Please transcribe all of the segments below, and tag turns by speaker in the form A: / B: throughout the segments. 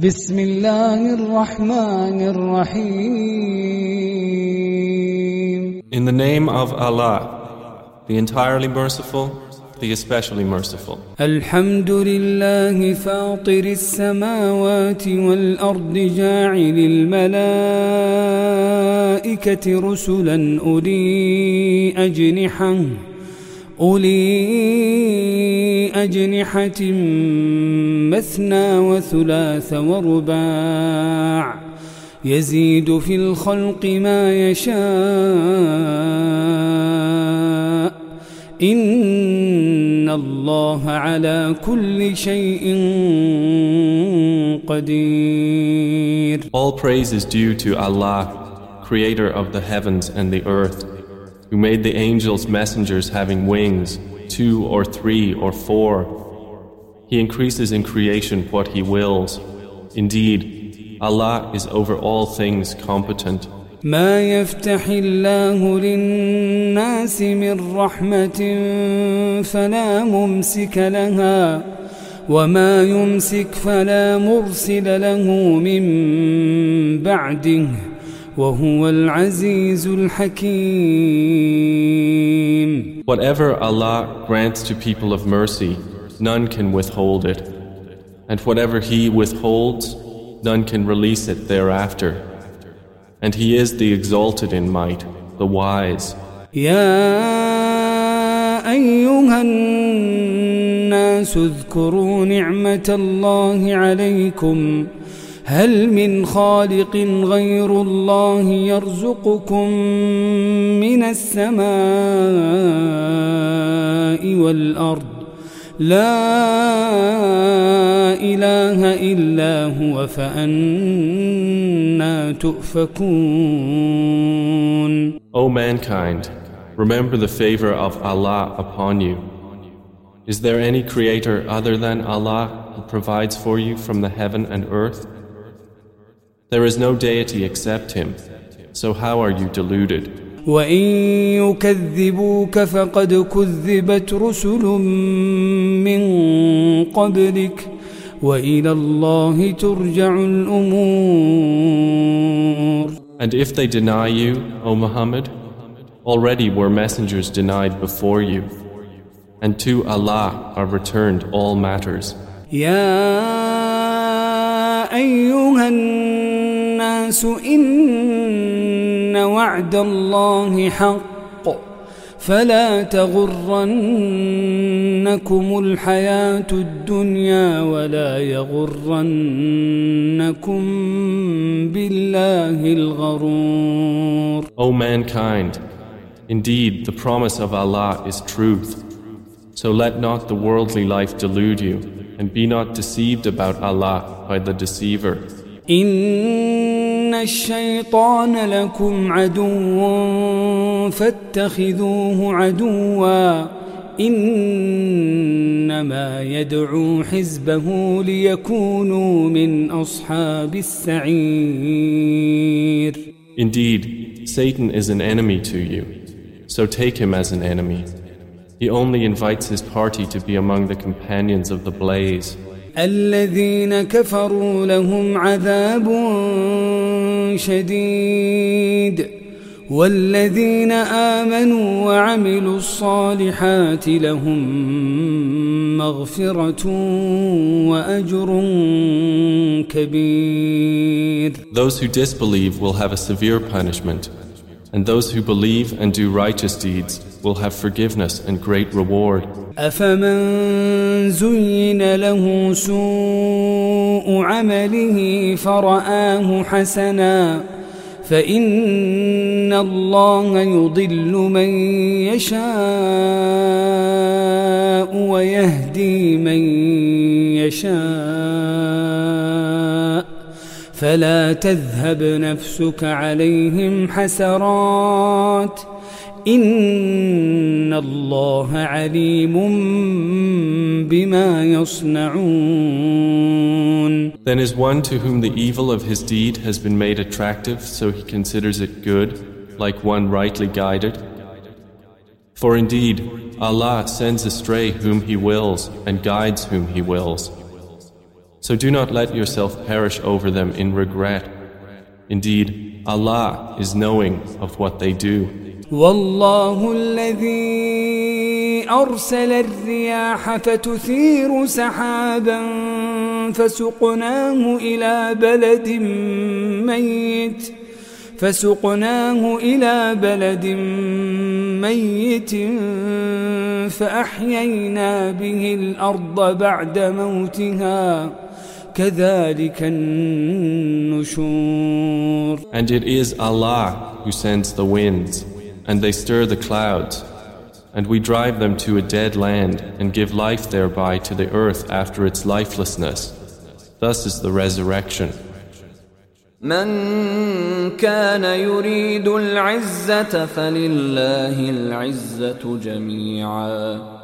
A: بسم الله الرحمن الرحيم
B: In the name of Allah, the entirely merciful, the especially merciful.
A: الحمد لله فاطر السماوات والأرض جاعل الملائكة رسلا أولي أجنحة أولي أجنحة مثنى وثلاث ورباع يزيد في الخلق ما يشاء. إن الله على كل شيء قدير.
B: All praise is due to Allah, creator of the heavens and the earth, who made the angels messengers having wings, two or three or four. He increases in creation what He wills. Indeed, Allah is over all things competent.
A: ما يفتح الله للناس من رحمة فلا ممسك لها وما يمسك فلا مرسل له من بعده وهو العزيز الحكيم
B: Whatever Allah grants to people of mercy, none can withhold it. And whatever He withholds, none can release it thereafter. And He is the exalted in might, the wise.
A: يا أيها الناس اذكروا نعمة الله عليكم هل من خالق غير الله يرزقكم من السماء والأرض لا إله إلا هو فأنا تؤفكون
B: O mankind, remember the favor of Allah upon you. Is there any creator other than Allah who provides for you from the heaven and earth? There is no deity except Him, so how are you deluded?
A: وإن يكذبوك فقد كذبت رسل من قبلك وإلى الله ترجع الأمور
B: And if they deny you, O Muhammad, already were messengers denied before you, and to Allah are returned all matters.
A: يا أيها الناس إن وعد الله حق فلا تغرنكم الحياة الدنيا ولا يغرنكم بالله الغرور
B: O mankind, indeed the promise of Allah is truth. So let not the worldly life delude you, and be not deceived about Allah by the deceiver.
A: إن الشيطان لكم عدو فاتخذوه عدوا إنما يدعو حزبه ليكونوا من أصحاب السعير
B: Indeed, Satan is an enemy to you, so take him as an enemy. He only invites his party to be among the companions of the blaze.
A: الذين كفروا لهم عذاب شديد. والذين آمنوا وعملوا الصالحات لهم مغفرة وأجر كبير.
B: Those who disbelieve will have a severe punishment, and those who believe and do righteous deeds will have forgiveness and great reward.
A: أفمن زين له سوء عمله فرآه حسنا فإن الله يضل من يشاء ويهدي من يشاء فلا تذهب نفسك عليهم حسرات إن الله عليم بما يصنعون
B: Then is one to whom the evil of his deed has been made attractive, so he considers it good, like one rightly guided? For indeed, Allah sends astray whom He wills and guides whom He wills. So do not let yourself perish over them in regret. Indeed, Allah is knowing of what they do.
A: أرسل الرياح فتثير سحابا فسقناه إلى بلد ميت فسقناه إلى بلد ميت فأحيينا به الأرض بعد موتها كذلك النشور
B: And it is Allah who sends the winds, and they stir the clouds, and we drive them to a dead land and give life thereby to the earth after its lifelessness. Thus is the resurrection.
C: من كان يريد العزة فلله العزة جميعا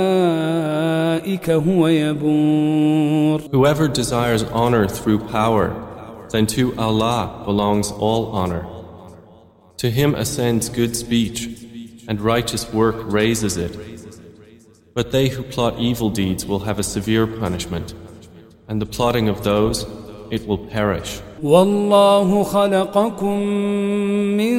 B: Whoever desires honor through power, then to Allah belongs all honor. To him ascends good speech, and righteous work raises it. But they who plot evil deeds will have a severe punishment, and the plotting of those, it will perish.
A: والله خلقكم من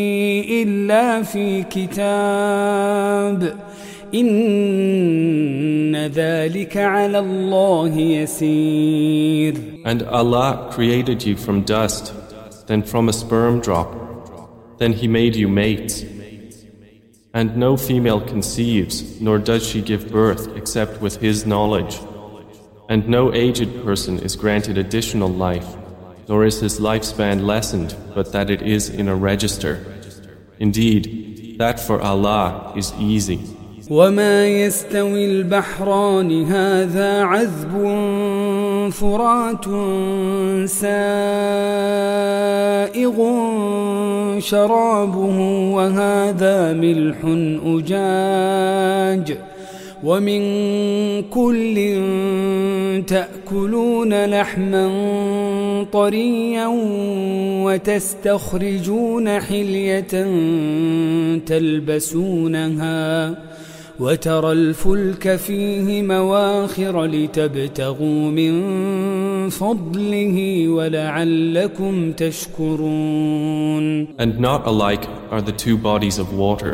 A: إلا في كتاب إن ذلك على الله يسير
B: And Allah created you from dust, then from a sperm drop. Then He made you mates. And no female conceives, nor does she give birth except with His knowledge. And no aged person is granted additional life, nor is his lifespan lessened, but that it is in a register. Indeed, that for Allah is easy.
A: وما يستوي البحران هذا عذب فرات سائغ شرابه وهذا ملح أجاج ومن كل تأكلون لحما طريا وتستخرجون حلية تلبسونها وترى الفلك فيه مواخر لتبتغوا من فضله ولعلكم تشكرون
B: And not alike are the two bodies of water.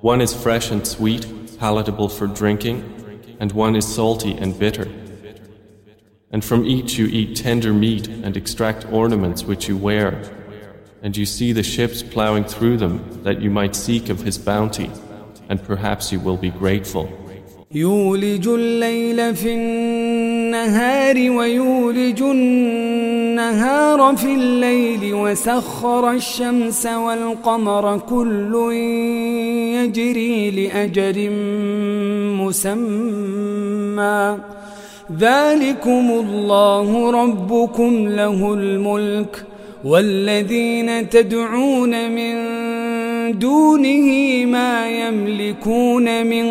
B: One is fresh and sweet, palatable for drinking, and one is salty and bitter. And from each you eat tender meat and extract ornaments which you wear, and you see the ships plowing through them that you might seek of his bounty. and perhaps you will be grateful.
A: يولج الليل في النهار ويولج النهار في الليل وسخر الشمس والقمر كل يجري لأجر مسمى ذلكم الله ربكم له الملك والذين تدعون من دونه ما يملكون من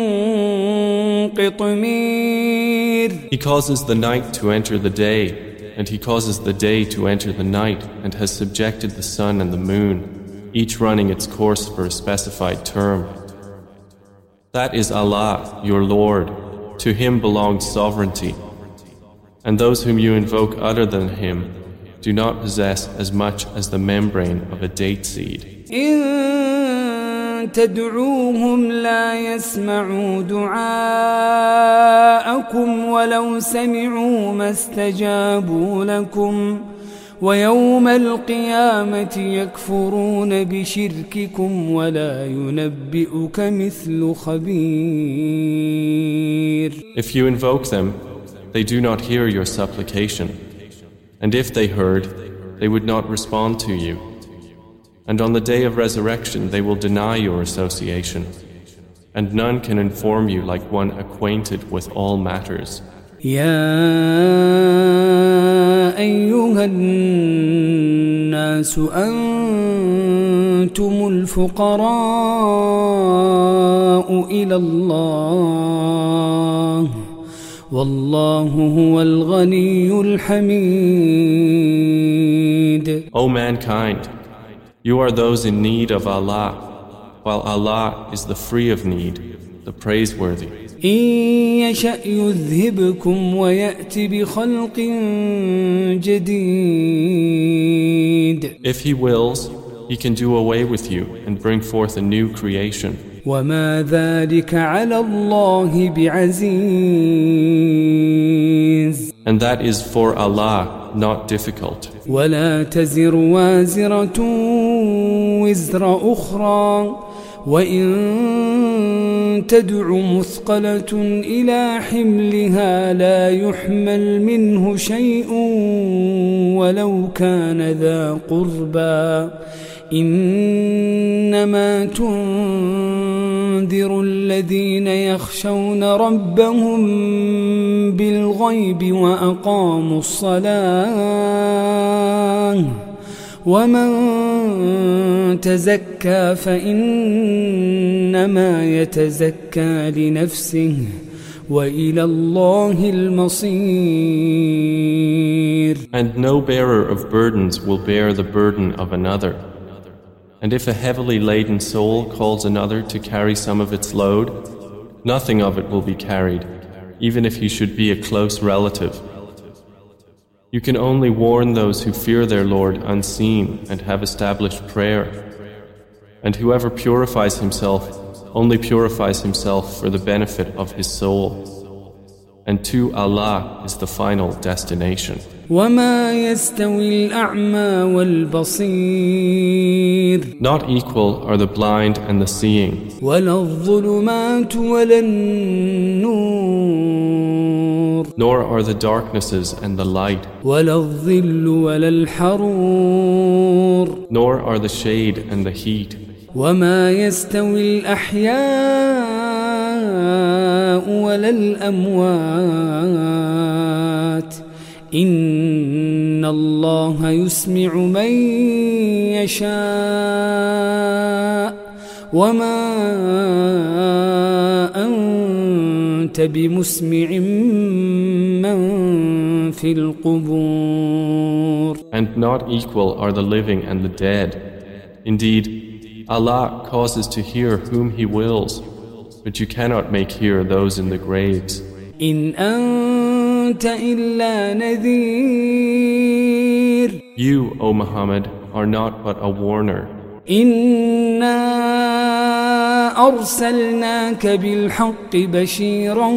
A: قطمير
B: He causes the night to enter the day, and He causes the day to enter the night, and has subjected the sun and the moon, each running its course for a specified term. That is Allah, your Lord. To Him belongs sovereignty. And those whom you invoke other than Him do not possess as much as the membrane of a date seed.
A: تدعوهم لا يسمعوا دعاءكم ولو سمعوا ما استجابوا لكم ويوم القيامة يكفرون بشرككم ولا ينبئك مثل خبير
B: If you invoke them, they do not hear your supplication. And if they heard, they would not respond to you. And on the day of resurrection, they will deny your association. And none can inform you like one acquainted with all matters.
A: يا أيها الناس أنتم الفقراء إلى الله والله هو الغني الحميد
B: O mankind, you are those in need of Allah, while Allah is the free of need, the praiseworthy.
A: إن يشأ يذهبكم ويأت بخلق جديد
B: If He wills, He can do away with you and bring forth a new creation.
A: وما ذلك على الله بعزيز
B: And that is for Allah not difficult.
A: ولا تزر وازرة وزر أخرى وإن تدع مثقلة إلى حملها لا يحمل منه شيء ولو كان ذا قربى إنما تنذر الذين يخشون ربهم بالغيب وأقاموا الصلاة ومن تزكى فإنما يتزكى لنفسه وإلى الله المصير
B: And no bearer of burdens will bear the burden of another. And if a heavily laden soul calls another to carry some of its load, nothing of it will be carried, even if he should be a close relative. You can only warn those who fear their Lord unseen and have established prayer. And whoever purifies himself only purifies himself for the benefit of his soul. And to Allah is the final destination.
A: وما يستوي الأعمى والبصير
B: Not equal are the blind and the seeing,
A: ولا الظلمات ولا النور
B: nor are the darknesses and the light,
A: ولا الظل ولا الحرور
B: nor are the shade and the heat.
A: وما يستوي الأحياء ولا الأموات إن الله يسمع من يشاء وما أنت بمسمع من في القبور
B: And not equal are the living and the dead. Indeed, Allah causes to hear whom He wills, but you cannot make hear those in the graves.
A: إن أنت إلا نذير
B: You, O Muhammad, are not but a warner.
A: إنا أرسلناك بالحق بشيرا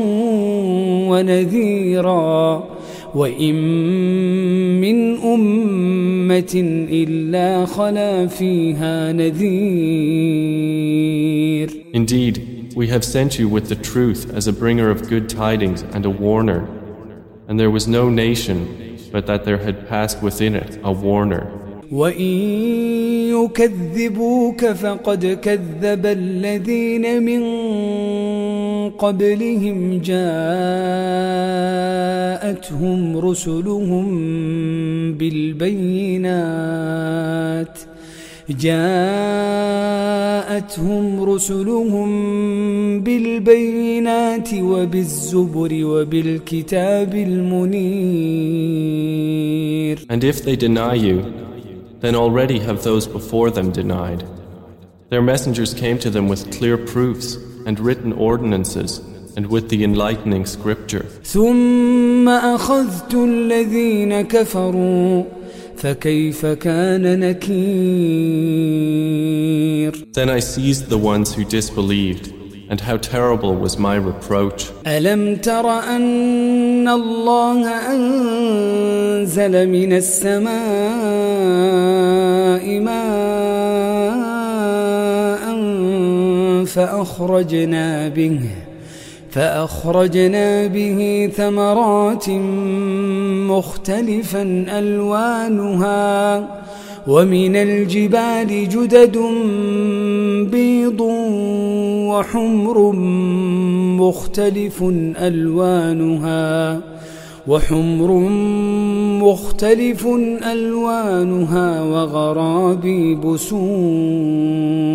A: ونذيرا وإن من أمة إلا خلا فيها نذير
B: Indeed, we have sent you with the truth as a bringer of good tidings and a warner. And there was no nation but that there had passed within it a warner.
A: وإن يكذبوك فقد كذب الذين من قبلهم جاءتهم رسلهم بالبينات جاءتهم رسلهم بالبينات وبالزبر وبالكتاب المنير
B: And if they deny you, then already have those before them denied. Their messengers came to them with clear proofs and written ordinances and with the enlightening scripture.
A: ثم أخذت الذين كفروا فكيف كان نكير
B: Then I seized the ones who disbelieved, and how terrible was my reproach.
A: ألم تر أن الله أنزل من السماء ماء فأخرجنا به فأخرجنا به ثمرات مختلفا ألوانها ومن الجبال جدد بيض وحمر مختلف ألوانها وحمر مختلف ألوانها وغرابيب سود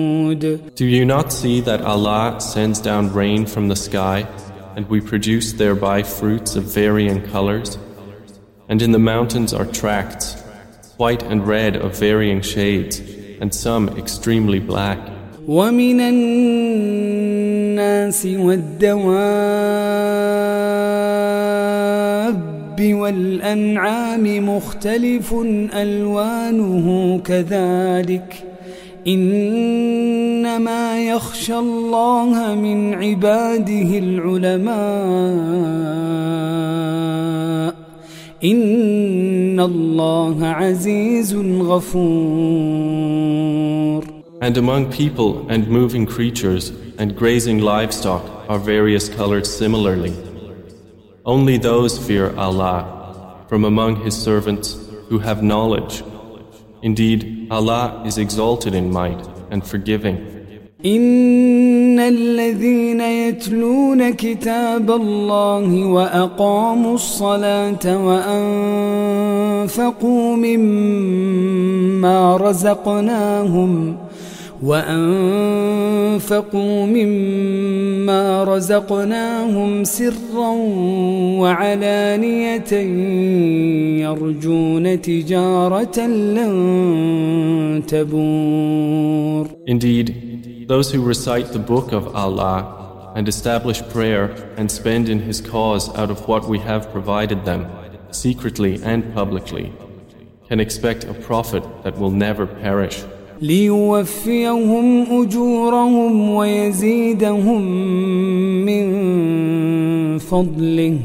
B: Do you not see that Allah sends down rain from the sky and we produce thereby fruits of varying colors? And in the mountains are tracts, white and red of varying shades, and some extremely black.
A: ومن الناس والدواب والأنعام مختلف ألوانه كذلك إنما يخشى الله من عباده العلماء إن الله عزيز غفور
B: And among people and moving creatures and grazing livestock are various colors similarly. Only those fear Allah from among His servants who have knowledge. Indeed, Allah is exalted in might and forgiving.
A: إن الذين يتلون كتاب الله وأقاموا الصلاة وأنفقوا مما رزقناهم وأنفقوا مما رزقناهم سرا وعلانية يرجون تجارة لن تبور
B: Indeed, those who recite the book of Allah and establish prayer and spend in His cause out of what we have provided them, secretly and publicly, can expect a profit that will never perish.
A: ليوفيهم أجورهم ويزيدهم من فضله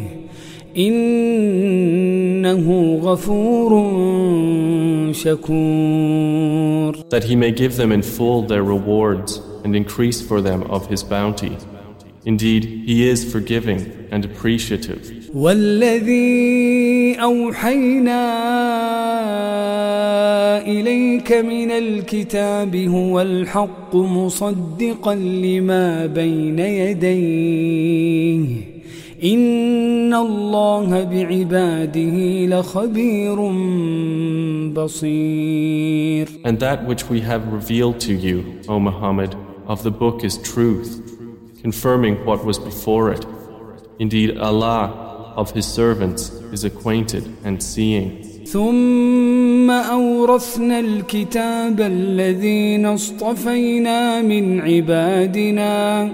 A: إنه غفور شكور
B: That He may give them in full their rewards and increase for them of His bounty. Indeed, He is forgiving and appreciative.
A: والذي أوحينا إليك من الكتاب هو الحق مصدقا لما بين يديه إن الله بعباده لخبير بصير
B: And that which we have revealed to you, O Muhammad, of the book is truth, confirming what was before it. Indeed, Allah of His servants is acquainted and seeing.
A: ثم أورثنا الكتاب الذين اصطفينا من عبادنا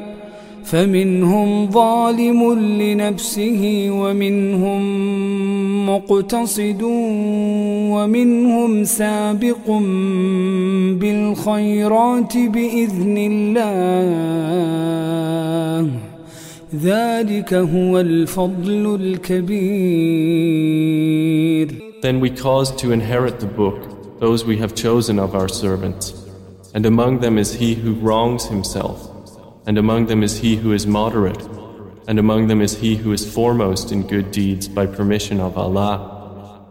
A: فمنهم ظالم لنفسه ومنهم مقتصد ومنهم سابق بالخيرات بإذن الله ذلك هو الفضل الكبير
B: Then we caused to inherit the book those we have chosen of our servants. And among them is he who wrongs himself. And among them is he who is moderate. And among them is he who is foremost in good deeds by permission of Allah.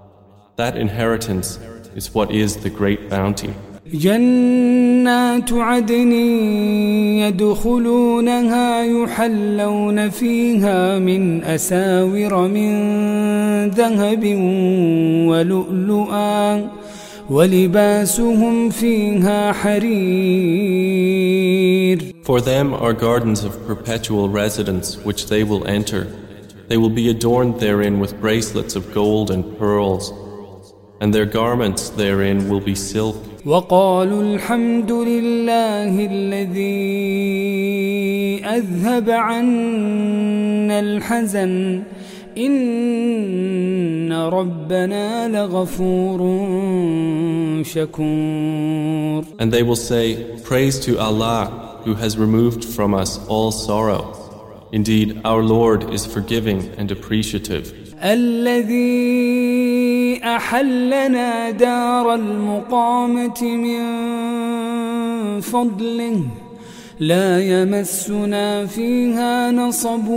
B: That inheritance is what is the great bounty.
A: جنات عدن يدخلونها يحلون فيها من أساور من ذهب ولؤلؤا ولباسهم فيها حرير
B: For them are gardens of perpetual residence which they will enter. They will be adorned therein with bracelets of gold and pearls, and their garments therein will be silk.
A: وقالوا الحمد لله الذي أذهب عنا الحزن إن ربنا لغفور شكور
B: And they will say, Praise to Allah who has removed from us all sorrow. Indeed, our Lord is forgiving and appreciative.
A: الذي أحلنا دار المقامة من فضله لا يمسنا فيها نصب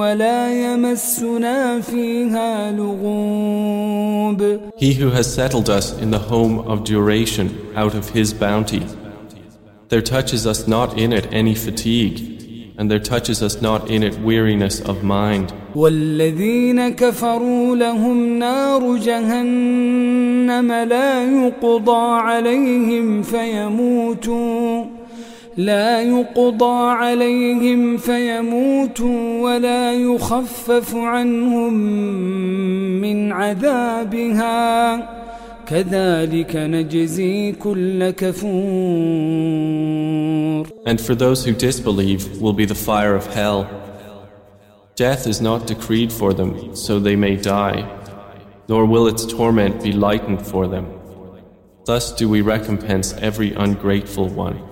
A: ولا يمسنا فيها لغوب
B: He who has settled us in the home of duration out of His bounty, there touches us not in it any fatigue, and there touches us not in it weariness of mind.
A: والذين كفروا لهم نار جهنم لا يقضى عليهم فيموتوا لا يقضى عليهم فيموتوا ولا يخفف عنهم من عذابها
B: and for those who disbelieve will be the fire of hell. Death is not decreed for them, so they may die, nor will its torment be lightened for them. Thus do we recompense every ungrateful one.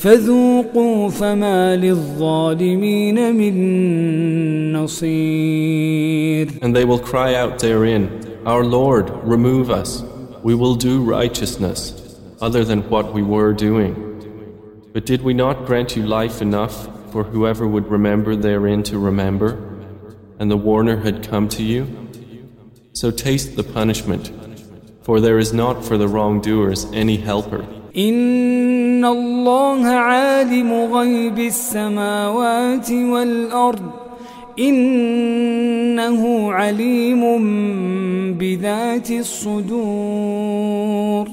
A: فذوقوا فما للظالمين من نصير
B: And they will cry out therein, Our Lord, remove us. We will do righteousness, other than what we were doing. But did we not grant you life enough for whoever would remember therein to remember? And the warner had come to you? So taste the punishment, for there is not for the wrongdoers any helper.
A: إن الله عالم غيب السماوات والأرض إنه عليم بذات الصدور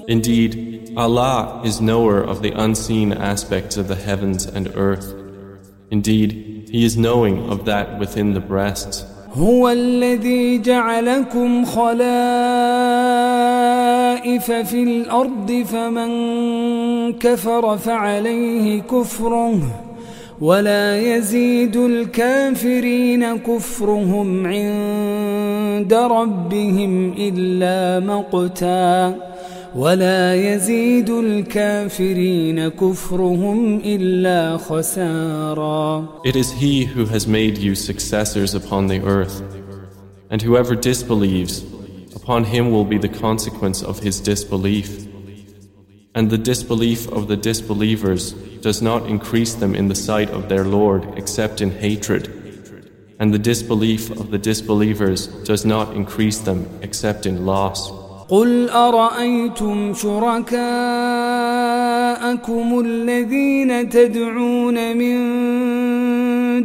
B: Indeed, Allah is knower of the unseen aspects of the heavens and earth. Indeed, He is knowing of that within the breasts.
A: هو الذي جعلكم خلائف في الأرض فمن كفر فعليه كفره ولا يزيد الكافرين كفرهم عند ربهم إلا مقتا ولا يزيد الكافرين كفرهم إلا خسارا
B: It is He who has made you successors upon the earth. And whoever disbelieves, upon him will be the consequence of his disbelief. And the disbelief of the disbelievers does not increase them in the sight of their Lord except in hatred. And the disbelief of the disbelievers does not increase them except in loss.
A: قل أرأيتم شركاءكم الذين تدعون من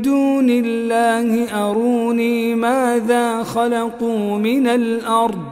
A: دون الله أروني ماذا خلقوا من الأرض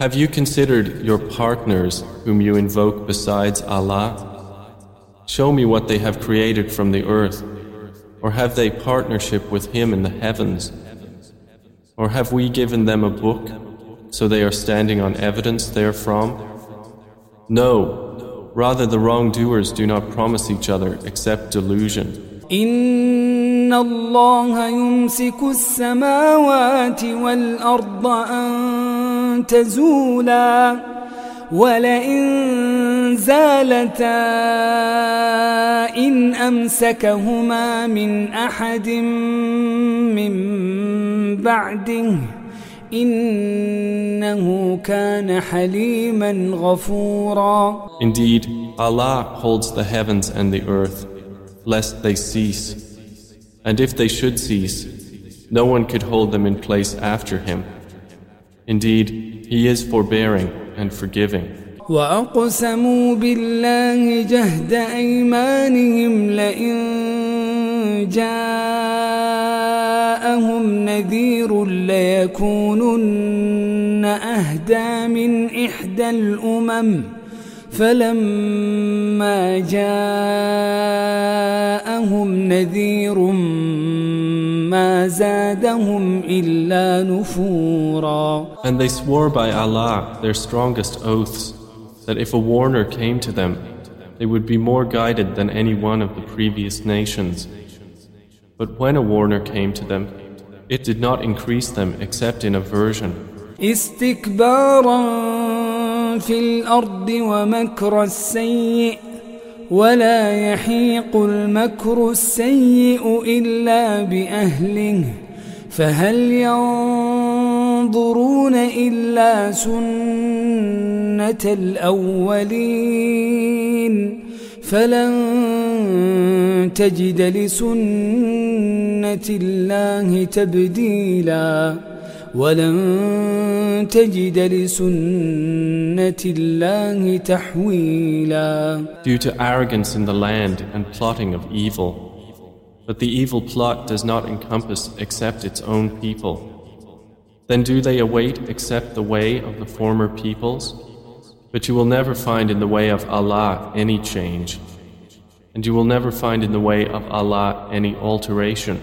B: have you considered your partners whom you invoke besides Allah? Show me what they have created from the earth. Or have they partnership with Him in the heavens? Or have we given them a book, so they are standing on evidence therefrom? No, rather the wrongdoers do not promise each other except delusion.
A: إن الله يمسك السماوات والأرض أن تزولا ولئن زالتا إن أمسكهما من أحد من بعده إنه كان حليما غفورا
B: Indeed, Allah holds the heavens and the earth, lest they cease. And if they should cease, no one could hold them in place after him. Indeed, He is forbearing and forgiving.
A: وأقسموا بالله جهد أيمانهم لئن جاءهم نذير ليكونن أهدى من إحدى الأمم فلما جاءهم نذير ما زادهم إلا نفورا
B: And they swore by Allah their strongest oaths that if a warner came to them, they would be more guided than any one of the previous nations. But when a warner came to them, it did not increase them except in aversion.
A: استكبارا في الأرض ومكر السيء ولا يحيق المكر السيء إلا بأهله. فهل ينظرون إلا سنة الأولين؟ فلن تجد لسنة الله تبديلا. ولن تجد لسنة الله تحويلا
B: Due to arrogance in the land and plotting of evil. But the evil plot does not encompass except its own people. Then do they await except the way of the former peoples? But you will never find in the way of Allah any change. And you will never find in the way of Allah any alteration.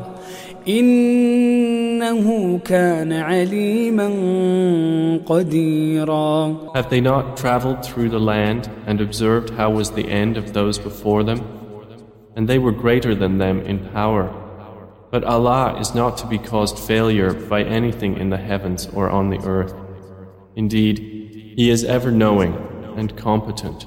A: إنه كان عليما قديرا
B: Have they not traveled through the land and observed how was the end of those before them? And they were greater than them in power. But Allah is not to be caused failure by anything in the heavens or on the earth. Indeed, He is ever knowing and competent.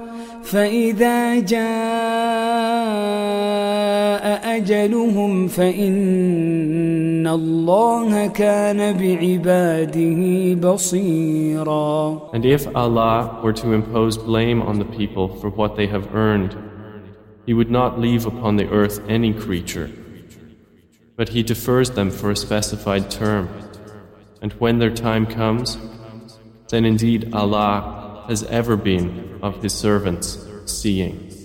A: فإذا جاء أجلهم فإن الله كان بعباده بصيرا
B: And if Allah were to impose blame on the people for what they have earned, He would not leave upon the earth any creature. But He defers them for a specified term. And when their time comes, then indeed Allah has ever been of His servants seeing.